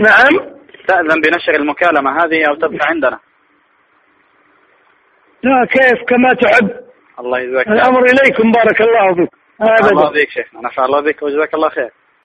نعم. تأذن بنشر المكالمة هذه أو تبقى عندنا. لا كيف؟ كما تحب الله يجزاك الأمر إليكم. بارك الله فيك. نفع الله أبدا شيخنا نفع الله بك. وجزاك الله خير.